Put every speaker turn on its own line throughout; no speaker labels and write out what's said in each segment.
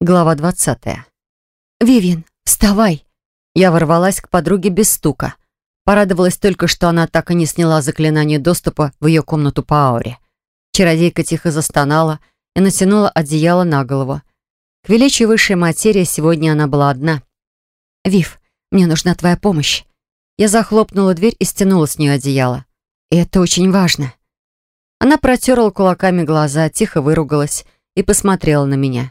Глава двадцатая. «Вивьен, вставай!» Я ворвалась к подруге без стука. Порадовалась только, что она так и не сняла заклинание доступа в ее комнату по ауре. Чародейка тихо застонала и натянула одеяло на голову. К величию высшей материи сегодня она была одна. «Вив, мне нужна твоя помощь». Я захлопнула дверь и стянула с нее одеяло. И это очень важно. Она протерла кулаками глаза, тихо выругалась и посмотрела на меня.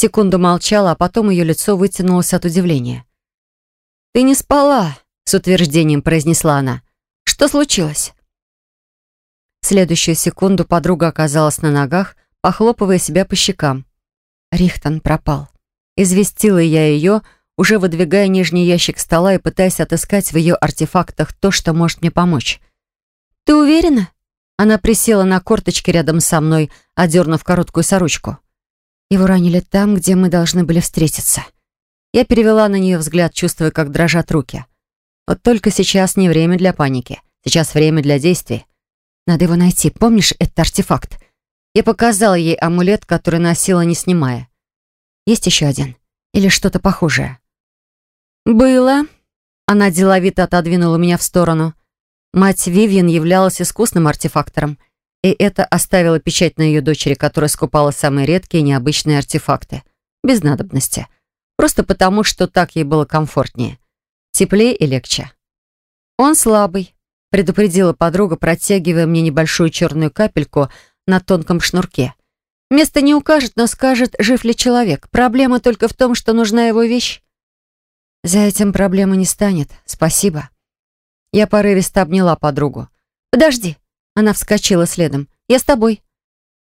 Секунду молчала, а потом ее лицо вытянулось от удивления. «Ты не спала», — с утверждением произнесла она. «Что случилось?» В следующую секунду подруга оказалась на ногах, похлопывая себя по щекам. Рихтон пропал. Известила я ее, уже выдвигая нижний ящик стола и пытаясь отыскать в ее артефактах то, что может мне помочь. «Ты уверена?» Она присела на корточки рядом со мной, одернув короткую сорочку. Его ранили там, где мы должны были встретиться. Я перевела на нее взгляд, чувствуя, как дрожат руки. Вот только сейчас не время для паники. Сейчас время для действий. Надо его найти. Помнишь этот артефакт? Я показала ей амулет, который носила, не снимая. Есть еще один? Или что-то похожее? «Было». Она деловито отодвинула меня в сторону. Мать Вивьен являлась искусным артефактором и это оставило печать на ее дочери, которая скупала самые редкие и необычные артефакты. Без надобности. Просто потому, что так ей было комфортнее. Теплее и легче. «Он слабый», — предупредила подруга, протягивая мне небольшую черную капельку на тонком шнурке. «Место не укажет, но скажет, жив ли человек. Проблема только в том, что нужна его вещь». «За этим проблемы не станет. Спасибо». Я порывисто обняла подругу. «Подожди», она вскочила следом. «Я с тобой».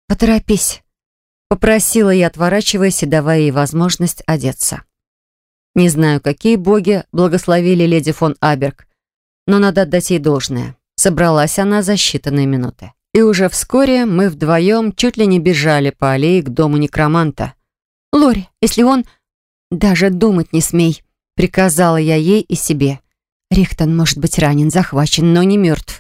«Поторопись», — попросила я, отворачиваясь и давая ей возможность одеться. Не знаю, какие боги благословили леди фон Аберг, но надо отдать ей должное. Собралась она за считанные минуты. И уже вскоре мы вдвоем чуть ли не бежали по аллее к дому некроманта. «Лори, если он...» «Даже думать не смей», — приказала я ей и себе. Рихтон может быть ранен, захвачен, но не мертв.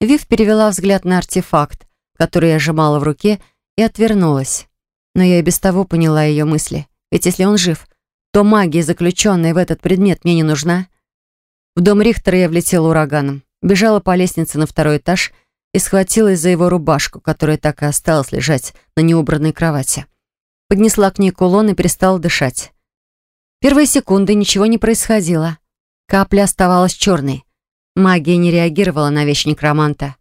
Вив перевела взгляд на артефакт, который я сжимала в руке, и отвернулась. Но я и без того поняла ее мысли. Ведь если он жив, то магия, заключенная в этот предмет, мне не нужна. В дом Рихтера я влетела ураганом, бежала по лестнице на второй этаж и схватилась за его рубашку, которая так и осталась лежать на неубранной кровати. Поднесла к ней кулон и перестала дышать. Первые секунды ничего не происходило. Капля оставалась черной. Магия не реагировала на вещь некроманта.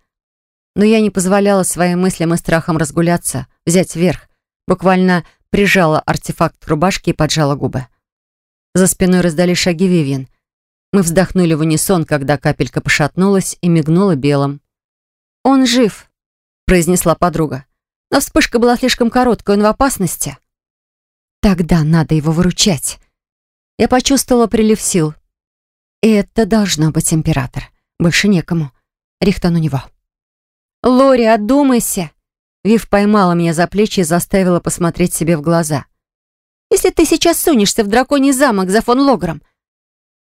Но я не позволяла своим мыслям и страхам разгуляться, взять вверх. Буквально прижала артефакт к рубашке и поджала губы. За спиной раздались шаги Вивьен. Мы вздохнули в унисон, когда капелька пошатнулась и мигнула белым. «Он жив», — произнесла подруга. «Но вспышка была слишком короткой, он в опасности». «Тогда надо его выручать». Я почувствовала прилив сил. Это должно быть император. Больше некому. Рихтон у него. «Лори, одумайся!» Вив поймала меня за плечи и заставила посмотреть себе в глаза. «Если ты сейчас сунешься в драконий замок за фон Логром,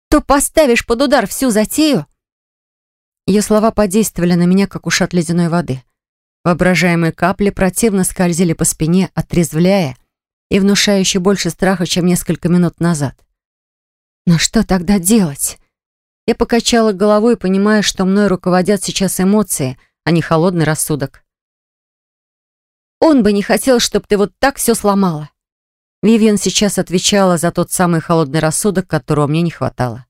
то поставишь под удар всю затею». Ее слова подействовали на меня, как ушат ледяной воды. Воображаемые капли противно скользили по спине, отрезвляя и внушающие больше страха, чем несколько минут назад. Но что тогда делать? Я покачала головой, понимая, что мной руководят сейчас эмоции, а не холодный рассудок. «Он бы не хотел, чтобы ты вот так все сломала». Вивиан сейчас отвечала за тот самый холодный рассудок, которого мне не хватало.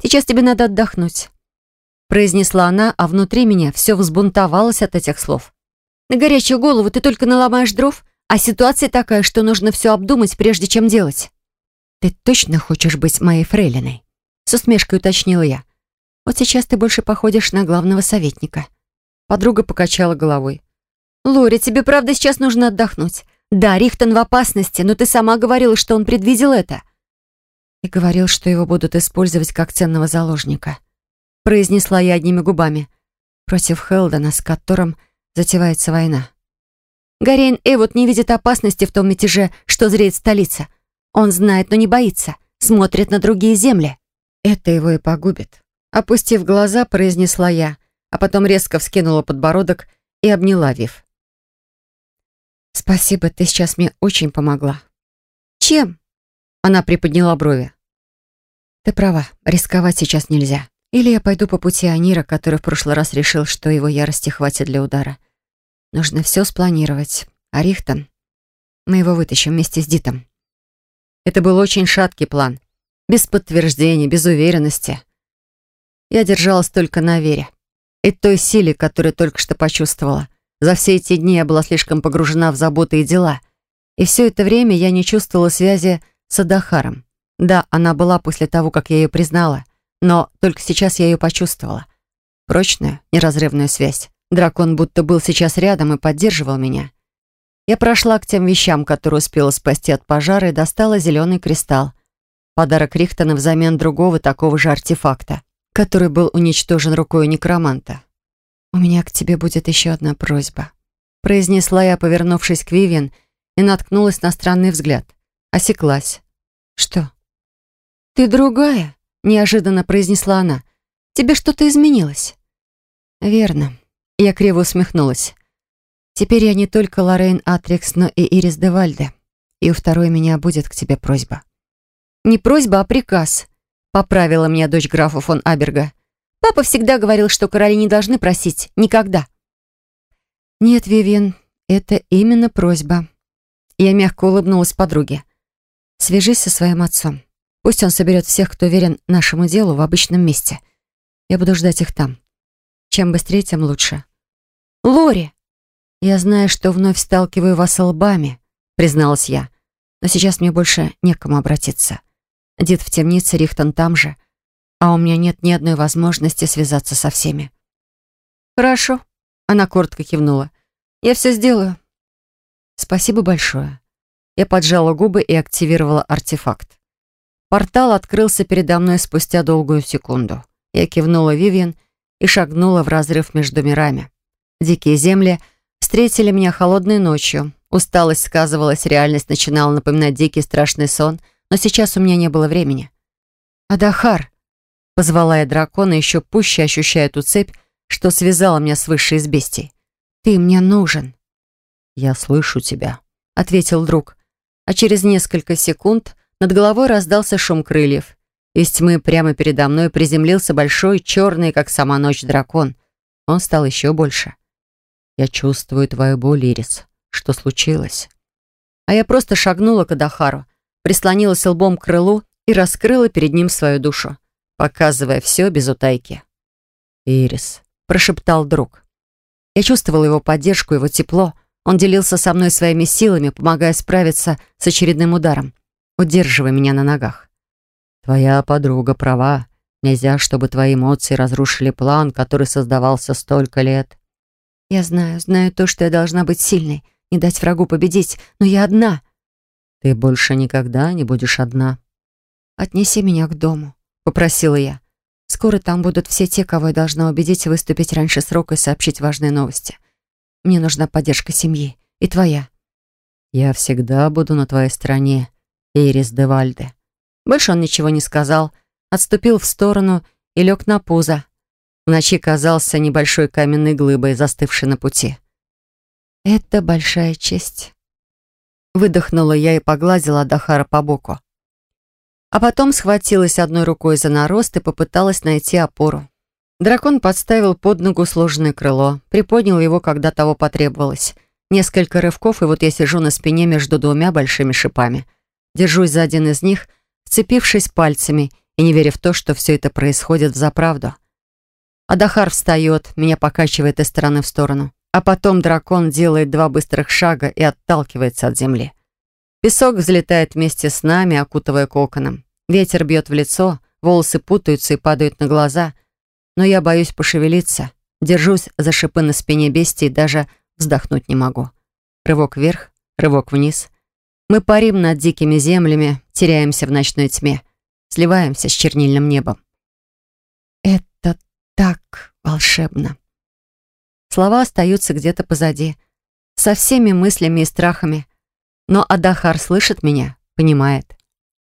«Сейчас тебе надо отдохнуть», — произнесла она, а внутри меня все взбунтовалось от этих слов. «На горячую голову ты только наломаешь дров, а ситуация такая, что нужно все обдумать, прежде чем делать». «Ты точно хочешь быть моей фрейлиной?» С усмешкой уточнила я. «Вот сейчас ты больше походишь на главного советника». Подруга покачала головой. «Лори, тебе правда сейчас нужно отдохнуть? Да, Рихтон в опасности, но ты сама говорила, что он предвидел это». «И говорил, что его будут использовать как ценного заложника», произнесла я одними губами. «Против Хелдена, с которым затевается война». Гарейн Эвот не видит опасности в том мятеже, что зреет столица. Он знает, но не боится. Смотрит на другие земли. Это его и погубит. Опустив глаза, произнесла я, а потом резко вскинула подбородок и обняла Вив. «Спасибо, ты сейчас мне очень помогла. «Зачем?» Она приподняла брови. «Ты права, рисковать сейчас нельзя. Или я пойду по пути Анира, который в прошлый раз решил, что его ярости хватит для удара. Нужно все спланировать. А Рихтон? Мы его вытащим вместе с Дитом». Это был очень шаткий план. Без подтверждений, без уверенности. Я держалась только на вере. И той силе, которую только что почувствовала. За все эти дни я была слишком погружена в заботы и дела. И все это время я не чувствовала связи с Адахаром. Да, она была после того, как я ее признала. Но только сейчас я ее почувствовала. Прочную, неразрывную связь. Дракон будто был сейчас рядом и поддерживал меня. Я прошла к тем вещам, которые успела спасти от пожара, и достала зеленый кристалл. Подарок Рихтона взамен другого такого же артефакта который был уничтожен рукой некроманта. «У меня к тебе будет еще одна просьба», — произнесла я, повернувшись к Вивиан, и наткнулась на странный взгляд. Осеклась. «Что?» «Ты другая», — неожиданно произнесла она. «Тебе что-то изменилось?» «Верно». Я криво усмехнулась. «Теперь я не только Лоррейн Атрикс, но и Ирис де Вальде. И у второй меня будет к тебе просьба». «Не просьба, а приказ», Поправила меня дочь графа фон Аберга. Папа всегда говорил, что короли не должны просить. Никогда. Нет, Вивиан, это именно просьба. Я мягко улыбнулась подруге. Свяжись со своим отцом. Пусть он соберет всех, кто верен нашему делу, в обычном месте. Я буду ждать их там. Чем быстрее, тем лучше. Лори! Я знаю, что вновь сталкиваю вас лбами, призналась я. Но сейчас мне больше некому обратиться. Дед в темнице, Рихтон там же. А у меня нет ни одной возможности связаться со всеми. «Хорошо», — она коротко кивнула. «Я все сделаю». «Спасибо большое». Я поджала губы и активировала артефакт. Портал открылся передо мной спустя долгую секунду. Я кивнула Вивиан и шагнула в разрыв между мирами. Дикие земли встретили меня холодной ночью. Усталость сказывалась, реальность начинала напоминать дикий страшный сон — но сейчас у меня не было времени. «Адахар!» — позвала я дракона, еще пуще ощущая ту цепь, что связала меня с высшей из бестий. «Ты мне нужен!»
«Я слышу тебя», —
ответил друг. А через несколько секунд над головой раздался шум крыльев. Из тьмы прямо передо мной приземлился большой, черный, как сама ночь, дракон. Он стал еще больше.
«Я чувствую твою боль, Ирис. Что случилось?»
А я просто шагнула к Адахару, прислонилась лбом к крылу и раскрыла перед ним свою душу, показывая все без утайки.
«Ирис», —
прошептал друг. Я чувствовала его поддержку, его тепло. Он делился со мной своими силами, помогая справиться с очередным ударом, удерживая меня на ногах.
«Твоя подруга права. Нельзя, чтобы твои эмоции разрушили план, который создавался столько лет».
«Я знаю, знаю то, что я должна быть сильной, не дать врагу победить, но я одна»,
ты больше никогда не будешь одна.
Отнеси меня к дому, попросила я. Скоро там будут все те, кого я должна убедить выступить раньше срока и сообщить важные новости. Мне нужна поддержка семьи. И твоя.
Я всегда буду на твоей стороне, Ирис де Вальде.
Больше он ничего не сказал, отступил в сторону и лег на пузо. В ночи казался небольшой каменной глыбой, застывшей на пути. Это большая честь. Выдохнула я и погладила Дахара по боку. А потом схватилась одной рукой за нарост и попыталась найти опору. Дракон подставил под ногу сложенное крыло, приподнял его, когда того потребовалось. Несколько рывков, и вот я сижу на спине между двумя большими шипами. Держусь за один из них, вцепившись пальцами и не веря в то, что все это происходит в Адахар встает, меня покачивает из стороны в сторону. А потом дракон делает два быстрых шага и отталкивается от земли. Песок взлетает вместе с нами, окутывая коконом. Ветер бьет в лицо, волосы путаются и падают на глаза. Но я боюсь пошевелиться, держусь за шипы на спине бестии и даже вздохнуть не могу. Рывок вверх, рывок вниз. Мы парим над дикими землями, теряемся в ночной тьме, сливаемся с чернильным небом. Это так волшебно. Слова остаются где-то позади. Со всеми мыслями и страхами. Но Адахар слышит меня, понимает.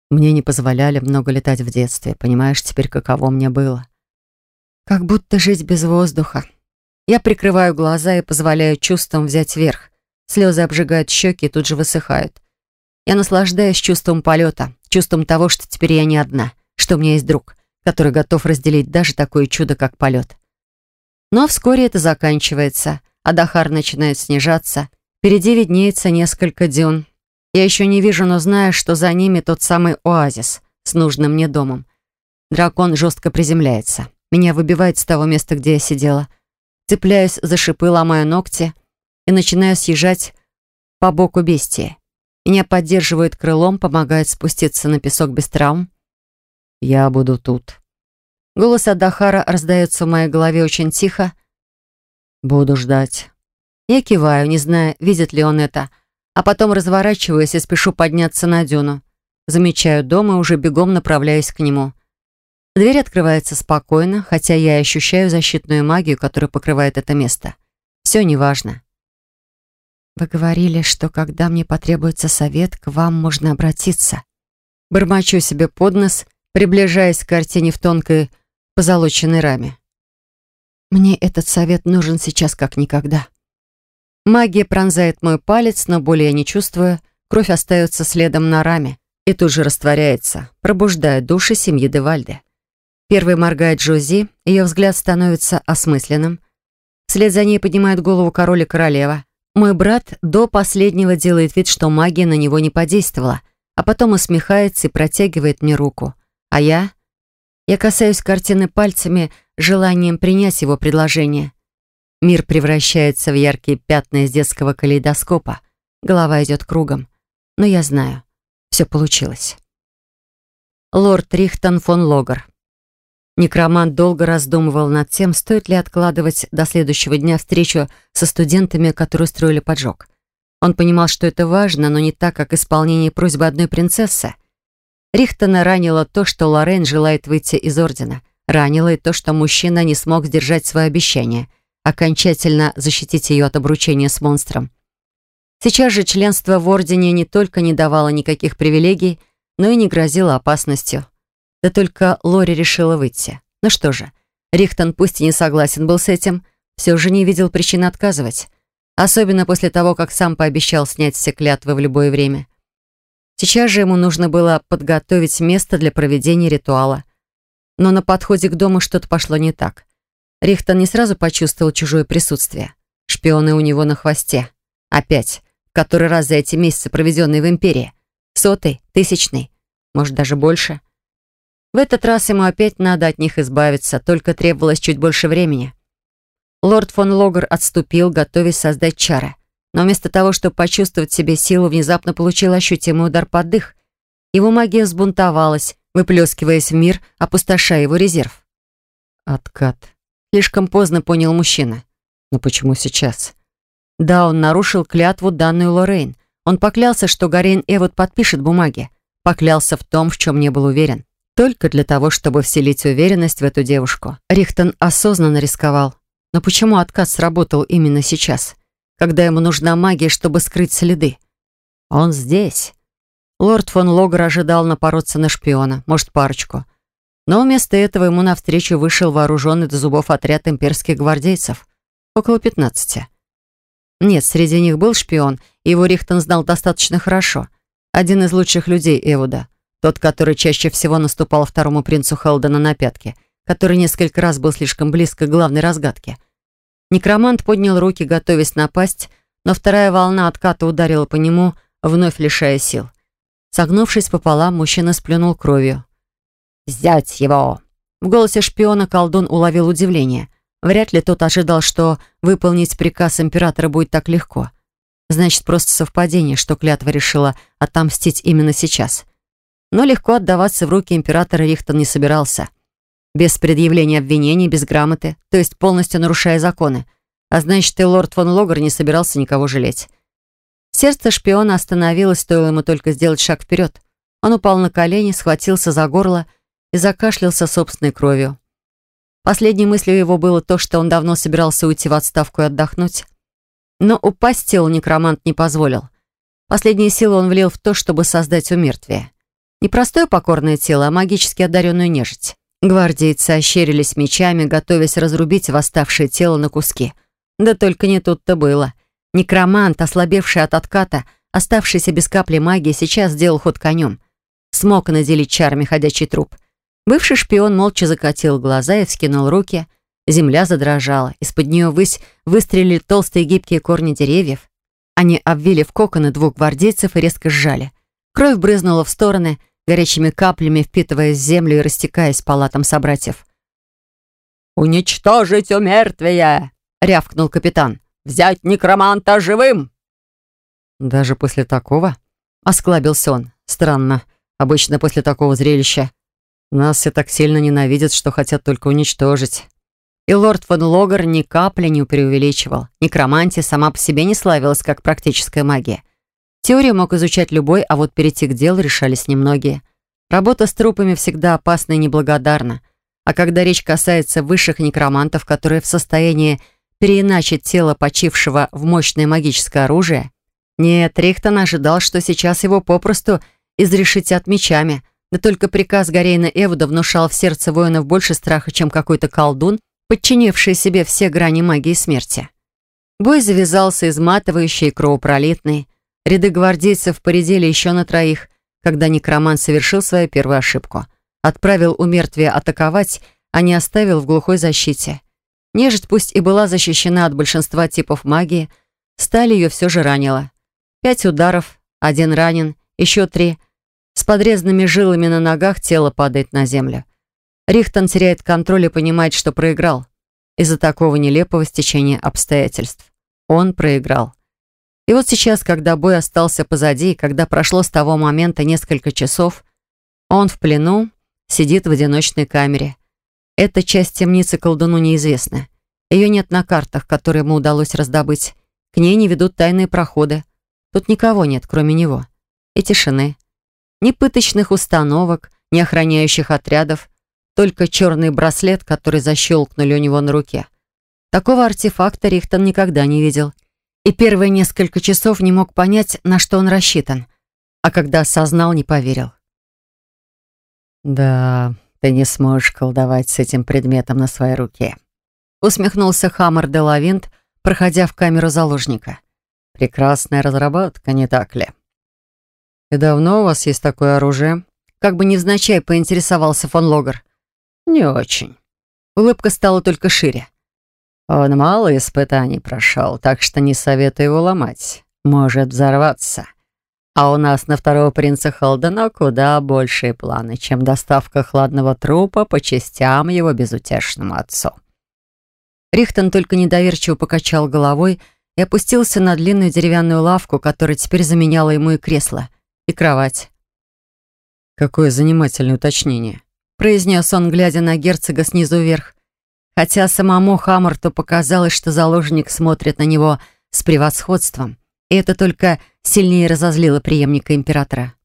Мне не позволяли много летать в детстве. Понимаешь теперь, каково мне было?
Как будто жить без воздуха. Я прикрываю глаза и позволяю чувствам взять верх. Слезы обжигают щеки и тут же высыхают. Я наслаждаюсь чувством полета, чувством того, что теперь я не одна, что у меня есть друг, который готов разделить даже такое чудо, как полет. Но вскоре это заканчивается, а Дахар начинает снижаться. Впереди виднеется несколько дюн. Я еще не вижу, но знаю, что за ними тот самый оазис с нужным мне домом. Дракон жестко приземляется. Меня выбивает с того места, где я сидела. Цепляюсь за шипы, ломаю ногти и начинаю съезжать по боку бестии. Меня поддерживает крылом, помогает спуститься на песок без травм. «Я буду тут». Голос Адахара раздается в моей голове очень тихо. «Буду ждать». Я киваю, не зная, видит ли он это, а потом разворачиваюсь и спешу подняться на дюну. Замечаю дом и уже бегом направляюсь к нему. Дверь открывается спокойно, хотя я ощущаю защитную магию, которая покрывает это место. Все неважно. «Вы говорили, что когда мне потребуется совет, к вам можно обратиться». Бормочу себе под нос, приближаясь к картине в тонкой позолоченной раме. «Мне этот совет нужен сейчас как никогда». Магия пронзает мой палец, но боли я не чувствую. Кровь остается следом на раме и тут же растворяется, пробуждая души семьи Девальде. Первый моргает Джози, ее взгляд становится осмысленным. Вслед за ней поднимает голову король и королева. Мой брат до последнего делает вид, что магия на него не подействовала, а потом усмехается и протягивает мне руку. А я? Я касаюсь картины пальцами, желанием принять его предложение. Мир превращается в яркие пятна из детского калейдоскопа. Голова идет кругом. Но я знаю, все получилось. Лорд Рихтон фон Логер. Некромант долго раздумывал над тем, стоит ли откладывать до следующего дня встречу со студентами, которые устроили поджог. Он понимал, что это важно, но не так, как исполнение просьбы одной принцессы. Рихтона ранило то, что Лорен желает выйти из Ордена. Ранило и то, что мужчина не смог сдержать свое обещание, окончательно защитить ее от обручения с монстром. Сейчас же членство в Ордене не только не давало никаких привилегий, но и не грозило опасностью. Да только Лори решила выйти. Ну что же, Рихтон пусть и не согласен был с этим, все же не видел причин отказывать. Особенно после того, как сам пообещал снять все клятвы в любое время. Сейчас же ему нужно было подготовить место для проведения ритуала. Но на подходе к дому что-то пошло не так. Рихтон не сразу почувствовал чужое присутствие. Шпионы у него на хвосте. Опять. Который раз за эти месяцы, проведенные в Империи. Сотый, тысячный, может даже больше. В этот раз ему опять надо от них избавиться, только требовалось чуть больше времени. Лорд фон Логер отступил, готовясь создать чары. Но вместо того, чтобы почувствовать себе силу, внезапно получил ощутимый удар под дых. Его магия взбунтовалась, выплескиваясь в мир, опустошая его резерв. «Откат», — слишком поздно понял мужчина. «Но почему сейчас?» Да, он нарушил клятву, данную Лоррейн. Он поклялся, что Гарейн Эвуд подпишет бумаги. Поклялся в том, в чем не был уверен. Только для того, чтобы вселить уверенность в эту девушку. Рихтон осознанно рисковал. Но почему отказ сработал именно сейчас, когда ему нужна магия, чтобы скрыть следы? Он здесь. Лорд фон Логер ожидал напороться на шпиона, может, парочку. Но вместо этого ему навстречу вышел вооруженный до зубов отряд имперских гвардейцев. Около пятнадцати. Нет, среди них был шпион, и его Рихтон знал достаточно хорошо. Один из лучших людей Эвуда. Тот, который чаще всего наступал второму принцу Хелдена на пятки, который несколько раз был слишком близко к главной разгадке. Некромант поднял руки, готовясь напасть, но вторая волна отката ударила по нему, вновь лишая сил. Согнувшись пополам, мужчина сплюнул кровью. «Взять его!» В голосе шпиона колдун уловил удивление. Вряд ли тот ожидал, что выполнить приказ императора будет так легко. Значит, просто совпадение, что клятва решила отомстить именно сейчас — но легко отдаваться в руки императора Рихтон не собирался. Без предъявления обвинений, без грамоты, то есть полностью нарушая законы. А значит, и лорд фон Логер не собирался никого жалеть. Сердце шпиона остановилось, стоило ему только сделать шаг вперед. Он упал на колени, схватился за горло и закашлялся собственной кровью. Последней мыслью его было то, что он давно собирался уйти в отставку и отдохнуть. Но упасть телу некромант не позволил. Последние силы он влил в то, чтобы создать умертвие. Не простое покорное тело, а магически одаренную нежить. Гвардейцы ощерились мечами, готовясь разрубить восставшее тело на куски. Да только не тут-то было. Некромант, ослабевший от отката, оставшийся без капли магии, сейчас сделал ход конем. Смог наделить чарами ходячий труп. Бывший шпион молча закатил глаза и вскинул руки. Земля задрожала. Из-под нее ввысь выстрелили толстые гибкие корни деревьев. Они обвили в коконы двух гвардейцев и резко сжали. Кровь брызнула в стороны, горячими каплями впитываясь в землю и растекаясь по латам собратьев.
«Уничтожить умертвие!» — рявкнул капитан. «Взять некроманта живым!»
«Даже после такого?» — осклабился он. «Странно. Обычно после такого зрелища нас все так сильно ненавидят, что хотят только уничтожить». И лорд фон Логер ни капли не преувеличивал. Некромантия сама по себе не славилась как практическая магия. Теорию мог изучать любой, а вот перейти к делу решались немногие. Работа с трупами всегда опасна и неблагодарна. А когда речь касается высших некромантов, которые в состоянии переиначить тело почившего в мощное магическое оружие, нет, Рихтон ожидал, что сейчас его попросту изрешетят мечами, да только приказ Гарейна Эвуда внушал в сердце воинов больше страха, чем какой-то колдун, подчинивший себе все грани магии смерти. Бой завязался изматывающий и кровопролитный. Ряды гвардейцев поредели еще на троих, когда некромант совершил свою первую ошибку — Отправил у мертвия атаковать, а не оставил в глухой защите. Нежить пусть и была защищена от большинства типов магии, сталь ее все же ранила. Пять ударов, один ранен, еще три. С подрезанными жилами на ногах тело падает на землю. Рихтон теряет контроль и понимает, что проиграл. Из-за такого нелепого стечения обстоятельств. Он проиграл. И вот сейчас, когда бой остался позади, когда прошло с того момента несколько часов, он в плену, Сидит в одиночной камере. Эта часть темницы колдуну неизвестна. Ее нет на картах, которые ему удалось раздобыть. К ней не ведут тайные проходы. Тут никого нет, кроме него. И тишины. Ни пыточных установок, ни охраняющих отрядов. Только черный браслет, который защелкнули у него на руке. Такого артефакта Рихтон никогда не видел. И первые несколько часов не мог понять, на что он рассчитан. А когда осознал, не поверил.
«Да, ты не сможешь колдовать с этим предметом на своей руке»,
усмехнулся Хаммер де Лавинт, проходя в камеру заложника.
«Прекрасная разработка, не так ли?»
«И давно у вас есть такое оружие?» Как бы невзначай поинтересовался фон Логер.
«Не очень».
Улыбка стала только шире.
«Он мало испытаний прошел, так что не советую его ломать. Может взорваться. А у нас на второго принца Холдена куда большие планы, чем доставка хладного трупа по частям его безутешному отцу.
Рихтон только недоверчиво покачал головой и опустился на длинную деревянную лавку, которая теперь заменяла ему и кресло, и кровать.
«Какое занимательное уточнение», —
произнес он, глядя на герцога снизу вверх. Хотя самому Хаммарту показалось, что заложник смотрит на него с превосходством. И это только сильнее разозлило преемника императора.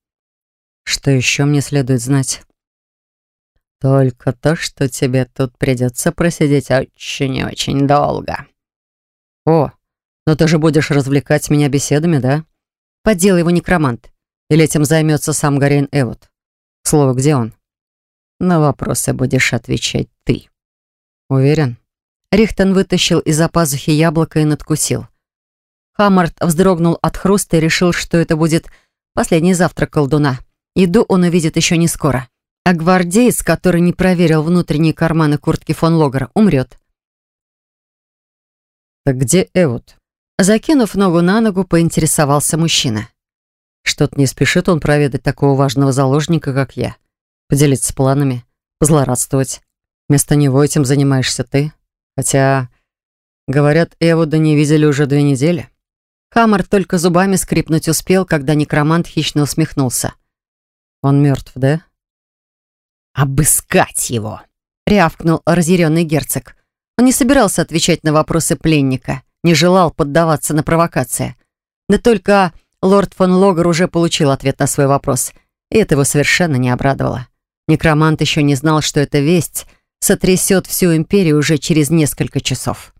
«Что еще мне следует знать?» «Только то, что тебе тут придется просидеть очень и очень долго».
«О, но ты же будешь развлекать меня беседами, да?» Поддел его некромант. Или этим займется сам Гарен Эвот? Слово, где он?
На вопросы будешь отвечать ты.
Уверен? Рихтон вытащил из-за пазухи яблоко и надкусил. Хаммарт вздрогнул от хруста и решил, что это будет последний завтрак колдуна. Еду он увидит еще не скоро. А гвардеец, который не проверил внутренние карманы куртки фон Логера, умрет.
«Так где Эвот?»
Закинув ногу на ногу, поинтересовался мужчина.
Что-то не спешит он проведать такого важного заложника, как я. Поделиться планами, позлорадствовать. Вместо него этим занимаешься ты. Хотя, говорят, Эвода не видели уже две недели.
Хаммер только зубами скрипнуть успел, когда некромант хищно усмехнулся.
«Он мертв, да?»
«Обыскать его!» — рявкнул разъяренный герцог. Он не собирался отвечать на вопросы пленника, не желал поддаваться на провокации. Да только лорд фон Логер уже получил ответ на свой вопрос, и это его совершенно не обрадовало. Некромант еще не знал, что эта весть сотрясет всю империю уже через несколько часов.